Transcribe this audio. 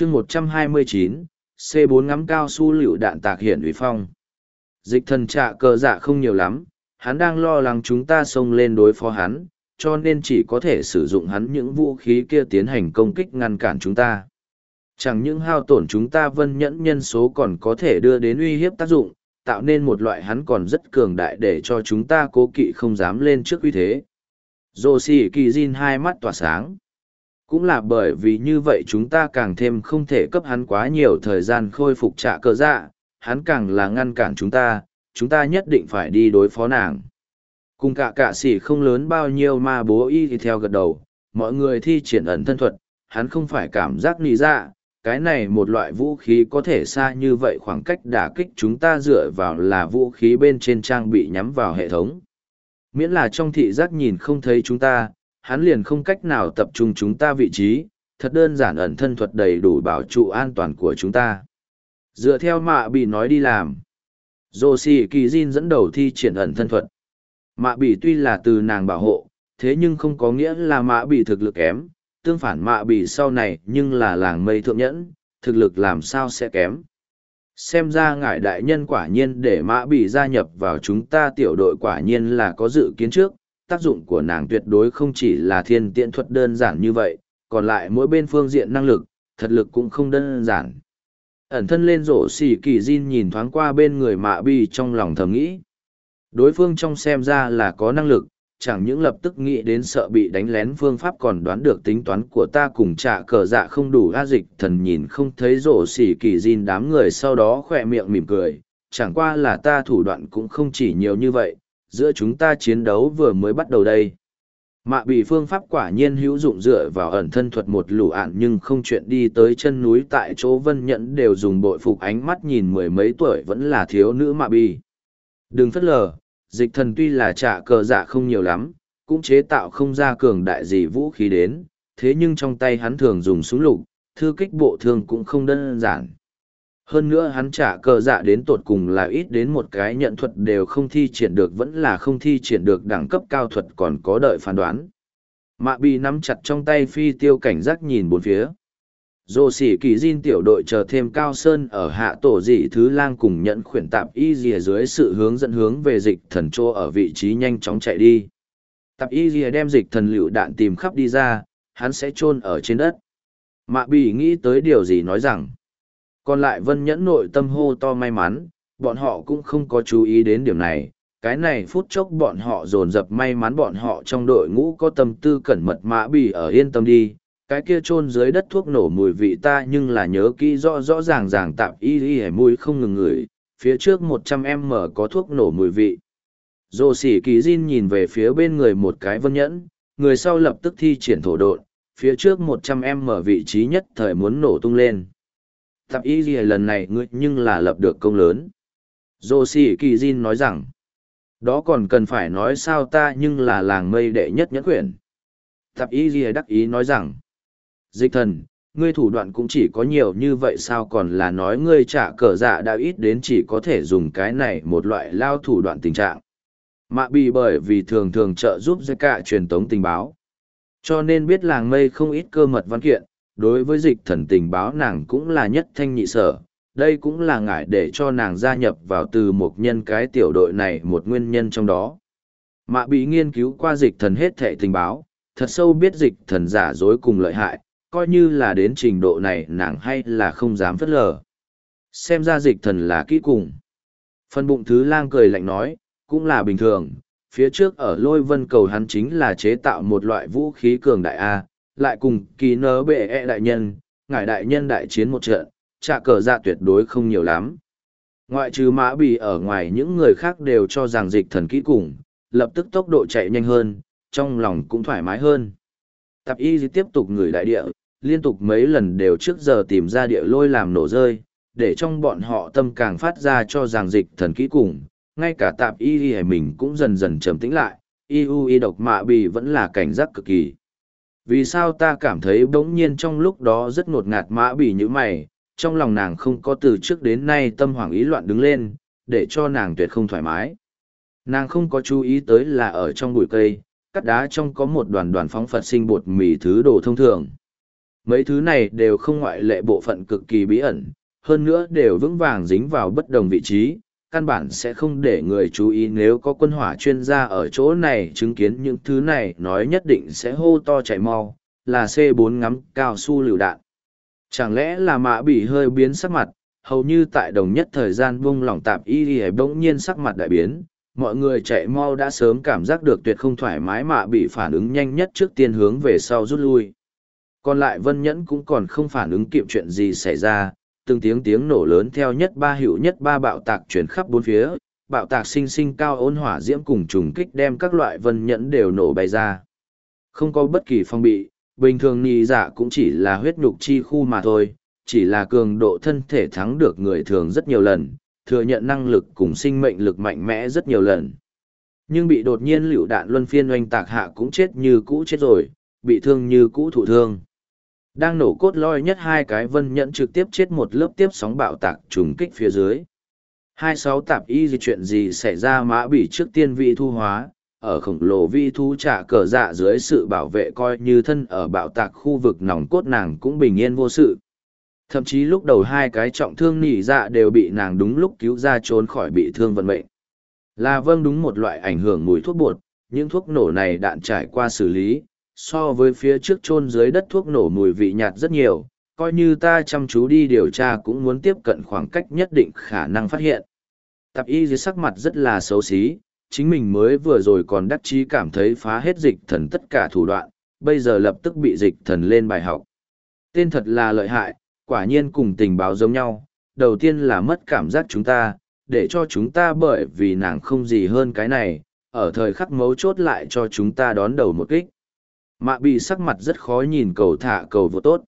chương một trăm hai mươi chín, c 4 ngắm cao su lựu đạn tạc hiện uy phong. Dịch thần trạ cờ dạ không nhiều lắm, hắn đang lo lắng chúng ta xông lên đối phó hắn, cho nên chỉ có thể sử dụng hắn những vũ khí kia tiến hành công kích ngăn cản chúng ta. Chẳng những hao tổn chúng ta vân nhẫn nhân số còn có thể đưa đến uy hiếp tác dụng, tạo nên một loại hắn còn rất cường đại để cho chúng ta cố kỵ không dám lên trước uy thế. Dồ xì kỳ diên hai mắt tỏa sáng cũng là bởi vì như vậy chúng ta càng thêm không thể cấp hắn quá nhiều thời gian khôi phục trả cờ dạ hắn càng là ngăn cản chúng ta chúng ta nhất định phải đi đối phó nàng. Cùng cả cả sĩ không lớn bao nhiêu mà bố y thì theo gật đầu, mọi người thi triển ẩn thân thuật, hắn không phải cảm giác nì dạ cái này một loại vũ khí có thể xa như vậy khoảng cách đả kích chúng ta dựa vào là vũ khí bên trên trang bị nhắm vào hệ thống. Miễn là trong thị giác nhìn không thấy chúng ta hắn liền không cách nào tập trung chúng ta vị trí, thật đơn giản ẩn thân thuật đầy đủ bảo trụ an toàn của chúng ta. Dựa theo mạ bị nói đi làm Joshi Kijin dẫn đầu thi triển ẩn thân thuật. Mạ bị tuy là từ nàng bảo hộ, thế nhưng không có nghĩa là mạ bị thực lực kém. Tương phản mạ bị sau này nhưng là làng mây thượng nhẫn, thực lực làm sao sẽ kém? Xem ra ngại đại nhân quả nhiên để mã bị gia nhập vào chúng ta tiểu đội quả nhiên là có dự kiến trước tác dụng của nàng tuyệt đối không chỉ là thiên tiện thuật đơn giản như vậy, còn lại mỗi bên phương diện năng lực, thật lực cũng không đơn giản. Ẩn thân lên rổ xỉ kỳ Jin nhìn thoáng qua bên người mạ bi trong lòng thầm nghĩ. Đối phương trong xem ra là có năng lực, chẳng những lập tức nghĩ đến sợ bị đánh lén phương pháp còn đoán được tính toán của ta cùng trả cờ dạ không đủ a dịch thần nhìn không thấy rổ xỉ kỳ Jin đám người sau đó khỏe miệng mỉm cười. Chẳng qua là ta thủ đoạn cũng không chỉ nhiều như vậy giữa chúng ta chiến đấu vừa mới bắt đầu đây. Mạ bị phương pháp quả nhiên hữu dụng dựa vào ẩn thân thuật một lũ ạn nhưng không chuyện đi tới chân núi tại chỗ vân nhẫn đều dùng bội phục ánh mắt nhìn mười mấy tuổi vẫn là thiếu nữ mạ bị đừng phất lờ, dịch thần tuy là trả cờ dạ không nhiều lắm, cũng chế tạo không ra cường đại gì vũ khí đến, thế nhưng trong tay hắn thường dùng súng lục, thư kích bộ thương cũng không đơn giản hơn nữa hắn trả cờ dạ đến tột cùng là ít đến một cái nhận thuật đều không thi triển được, vẫn là không thi triển được đẳng cấp cao thuật còn có đợi phán đoán. Mạ bị nắm chặt trong tay phi tiêu cảnh giác nhìn bốn phía. Dồ xỉ kỳ diên tiểu đội chờ thêm cao sơn ở hạ tổ dị thứ lang cùng nhận khuyển tạp y rìa dưới sự hướng dẫn hướng về dịch thần chô ở vị trí nhanh chóng chạy đi. Tạp y rìa đem dịch thần lựu đạn tìm khắp đi ra, hắn sẽ chôn ở trên đất. Mạ bị nghĩ tới điều gì nói rằng còn lại vân nhẫn nội tâm hô to may mắn, bọn họ cũng không có chú ý đến điểm này. Cái này phút chốc bọn họ dồn dập may mắn bọn họ trong đội ngũ có tâm tư cẩn mật mã bì ở yên tâm đi. Cái kia chôn dưới đất thuốc nổ mùi vị ta nhưng là nhớ kỹ rõ rõ ràng ràng tạm y y hẻ mùi không ngừng ngửi, phía trước một trăm em mở có thuốc nổ mùi vị. Dồ sỉ kỳ Jin nhìn về phía bên người một cái vân nhẫn, người sau lập tức thi triển thổ độn, phía trước một trăm em mở vị trí nhất thời muốn nổ tung lên tạp y gì lần này ngươi nhưng là lập được công lớn. Dô Sĩ kỳ Jin nói rằng, đó còn cần phải nói sao ta nhưng là làng mây đệ nhất nhẫn quyển. Tạp y gì đắc ý nói rằng, dịch thần, ngươi thủ đoạn cũng chỉ có nhiều như vậy sao còn là nói ngươi trả cờ dạ đã ít đến chỉ có thể dùng cái này một loại lao thủ đoạn tình trạng. Mạ bị bởi vì thường thường trợ giúp giới cả truyền tống tình báo. Cho nên biết làng mây không ít cơ mật văn kiện, đối với dịch thần tình báo nàng cũng là nhất thanh nhị sở, đây cũng là ngại để cho nàng gia nhập vào từ một nhân cái tiểu đội này một nguyên nhân trong đó. Mạ bị nghiên cứu qua dịch thần hết thệ tình báo, thật sâu biết dịch thần giả dối cùng lợi hại, coi như là đến trình độ này nàng hay là không dám phất lờ. Xem ra dịch thần là kỹ cùng. Phân bụng thứ lang cười lạnh nói, cũng là bình thường, phía trước ở lôi vân cầu hắn chính là chế tạo một loại vũ khí cường đại A, lại cùng kỳ nớ bệ e đại nhân, ngải đại nhân đại chiến một trận, trả cờ dạ tuyệt đối không nhiều lắm. Ngoại trừ mã bì ở ngoài những người khác đều cho rằng dịch thần kỹ cùng, lập tức tốc độ chạy nhanh hơn, trong lòng cũng thoải mái hơn. Tạp y tiếp tục ngửi đại địa, liên tục mấy lần đều trước giờ tìm ra địa lôi làm nổ rơi, để trong bọn họ tâm càng phát ra cho rằng dịch thần kỹ cùng, ngay cả tạp y y mình cũng dần dần trầm tĩnh lại, y u y độc mạ bì vẫn là cảnh giác cực kỳ vì sao ta cảm thấy bỗng nhiên trong lúc đó rất ngột ngạt mã bỉ như mày trong lòng nàng không có từ trước đến nay tâm hoảng ý loạn đứng lên để cho nàng tuyệt không thoải mái. Nàng không có chú ý tới là ở trong bụi cây cắt đá trong có một đoàn đoàn phóng phật sinh bột mì thứ đồ thông thường. Mấy thứ này đều không ngoại lệ bộ phận cực kỳ bí ẩn, hơn nữa đều vững vàng dính vào bất đồng vị trí, căn bản sẽ không để người chú ý nếu có quân hỏa chuyên gia ở chỗ này chứng kiến những thứ này nói nhất định sẽ hô to chạy mau, là C4 ngắm cao su lựu đạn. Chẳng lẽ là mạ bị hơi biến sắc mặt, hầu như tại đồng nhất thời gian vung lỏng tạp y y bỗng nhiên sắc mặt đại biến, mọi người chạy mau đã sớm cảm giác được tuyệt không thoải mái mà bị phản ứng nhanh nhất trước tiên hướng về sau rút lui. Còn lại vân nhẫn cũng còn không phản ứng kịp chuyện gì xảy ra, từng tiếng tiếng nổ lớn theo nhất ba hiệu nhất ba bạo tạc chuyển khắp bốn phía, bạo tạc sinh sinh cao ôn hỏa diễm cùng trùng kích đem các loại vân nhẫn đều nổ bay ra. Không có bất kỳ phong bị, bình thường nhì giả dạ cũng chỉ là huyết nhục chi khu mà thôi, chỉ là cường độ thân thể thắng được người thường rất nhiều lần, thừa nhận năng lực cùng sinh mệnh lực mạnh mẽ rất nhiều lần. Nhưng bị đột nhiên lựu đạn luân phiên oanh tạc hạ cũng chết như cũ chết rồi, bị thương như cũ thụ thương. Đang nổ cốt loi nhất hai cái vân nhẫn trực tiếp chết một lớp tiếp sóng bạo tạc trùng kích phía dưới. Hai sáu tạp y gì chuyện gì xảy ra mã bị trước tiên vị thu hóa, ở khổng lồ vi thu trả cờ dạ dưới sự bảo vệ coi như thân ở bạo tạc khu vực nòng cốt nàng cũng bình yên vô sự. Thậm chí lúc đầu hai cái trọng thương nỉ dạ đều bị nàng đúng lúc cứu ra trốn khỏi bị thương vận mệnh. Là vâng đúng một loại ảnh hưởng mùi thuốc bột, những thuốc nổ này đạn trải qua xử lý, so với phía trước chôn dưới đất thuốc nổ mùi vị nhạt rất nhiều, coi như ta chăm chú đi điều tra cũng muốn tiếp cận khoảng cách nhất định khả năng phát hiện. Tạp y dưới sắc mặt rất là xấu xí, chính mình mới vừa rồi còn đắc chí cảm thấy phá hết dịch thần tất cả thủ đoạn, bây giờ lập tức bị dịch thần lên bài học. Tên thật là lợi hại, quả nhiên cùng tình báo giống nhau, đầu tiên là mất cảm giác chúng ta, để cho chúng ta bởi vì nàng không gì hơn cái này, ở thời khắc mấu chốt lại cho chúng ta đón đầu một kích. Mạ bị sắc mặt rất khó nhìn cầu thả cầu vô tốt.